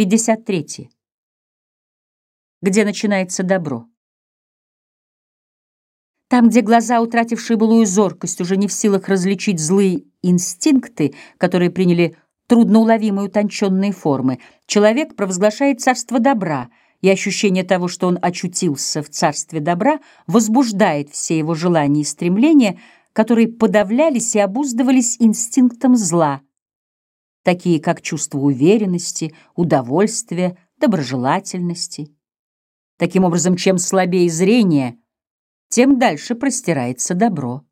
53. Где начинается добро? Там, где глаза, утратившие былую зоркость, уже не в силах различить злые инстинкты, которые приняли трудноуловимые утонченные формы, человек провозглашает царство добра, и ощущение того, что он очутился в царстве добра, возбуждает все его желания и стремления, которые подавлялись и обуздывались инстинктом зла, такие как чувство уверенности, удовольствия, доброжелательности. Таким образом, чем слабее зрение — тем дальше простирается добро.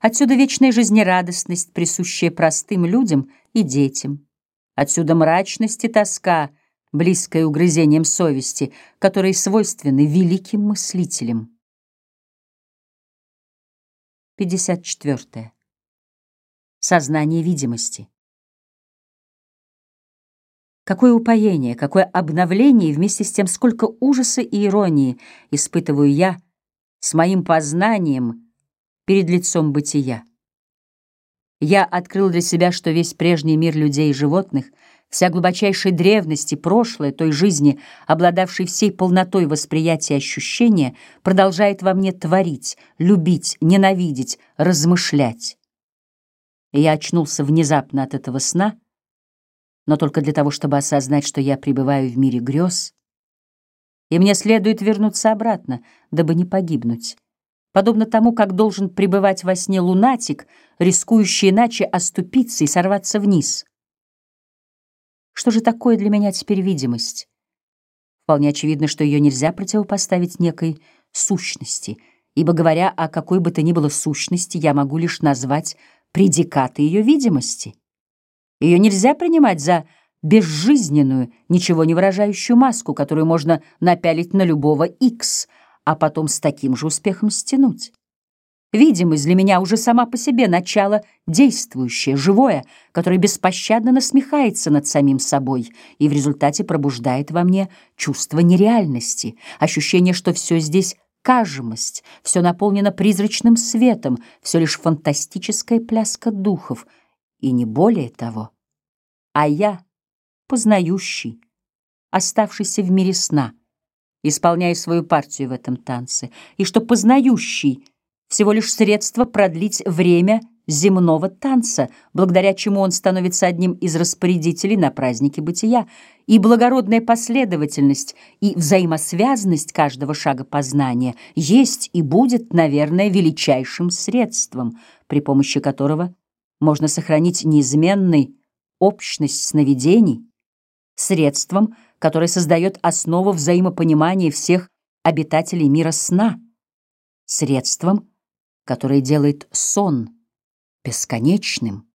Отсюда вечная жизнерадостность, присущая простым людям и детям. Отсюда мрачность и тоска, близкая угрызением совести, которые свойственны великим мыслителям. 54. Сознание видимости. Какое упоение, какое обновление, и вместе с тем сколько ужаса и иронии испытываю я, с моим познанием перед лицом бытия. Я открыл для себя, что весь прежний мир людей и животных, вся глубочайшей древности, прошлое той жизни, обладавшей всей полнотой восприятия и ощущения, продолжает во мне творить, любить, ненавидеть, размышлять. И я очнулся внезапно от этого сна, но только для того, чтобы осознать, что я пребываю в мире грез, и мне следует вернуться обратно, дабы не погибнуть. Подобно тому, как должен пребывать во сне лунатик, рискующий иначе оступиться и сорваться вниз. Что же такое для меня теперь видимость? Вполне очевидно, что ее нельзя противопоставить некой сущности, ибо, говоря о какой бы то ни было сущности, я могу лишь назвать предикаты ее видимости. Ее нельзя принимать за безжизненную, ничего не выражающую маску, которую можно напялить на любого X, а потом с таким же успехом стянуть. Видимость для меня уже сама по себе начало действующее, живое, которое беспощадно насмехается над самим собой и в результате пробуждает во мне чувство нереальности, ощущение, что все здесь кажемость, все наполнено призрачным светом, все лишь фантастическая пляска духов, и не более того. А я — познающий, оставшийся в мире сна, исполняя свою партию в этом танце, и что познающий всего лишь средство продлить время земного танца, благодаря чему он становится одним из распорядителей на празднике бытия, и благородная последовательность и взаимосвязанность каждого шага познания есть и будет, наверное, величайшим средством, при помощи которого можно сохранить неизменный общность сновидений, средством, которое создает основу взаимопонимания всех обитателей мира сна, средством, которое делает сон бесконечным.